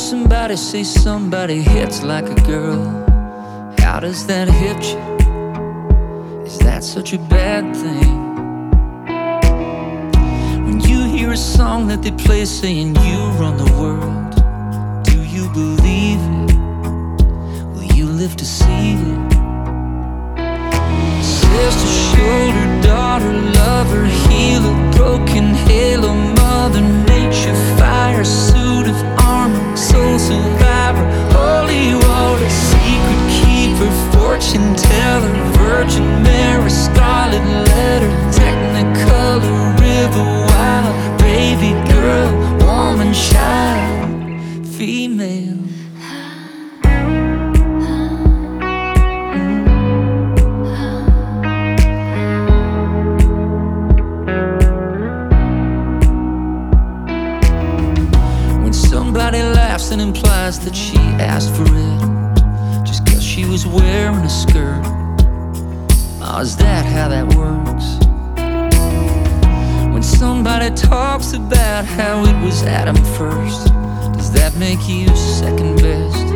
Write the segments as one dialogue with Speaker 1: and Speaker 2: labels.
Speaker 1: Everybody say somebody hits like a girl. How does that hit you? Is that such a bad thing? When you hear a song that they play saying you run the world, do you believe it? Will you live to see it? Sister, shoulder, daughter, lover, survivor, holy water, secret keeper, fortune teller, virgin Mary, scarlet letter, technicolor, river, wild, baby girl, woman, child, female. It implies that she asked for it just cause she was wearing a skirt. Oh, is that how that works? When somebody talks about how it was Adam first, does that make you second best?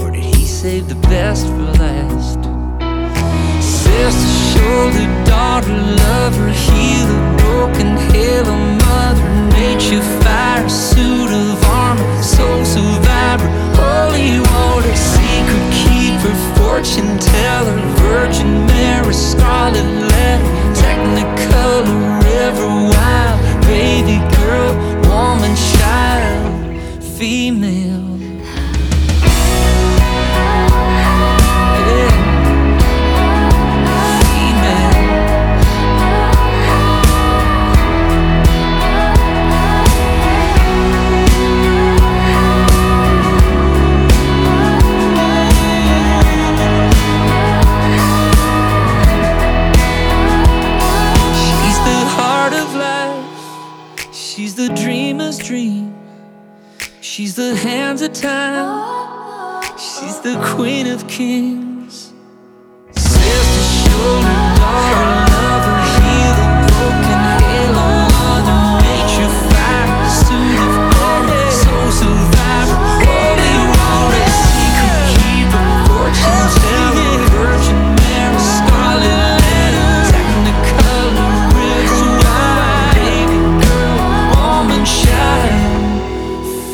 Speaker 1: Or did he save the best for last? Sister, shoulder, daughter, lover, healer, broken female. Yeah. Female. She's the heart of life. She's the dreamer's dream. She's the hands of time. She's the queen of kings.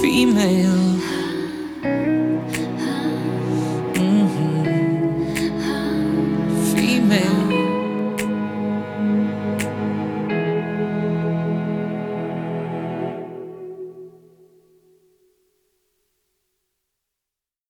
Speaker 1: Female. Mhm. Female.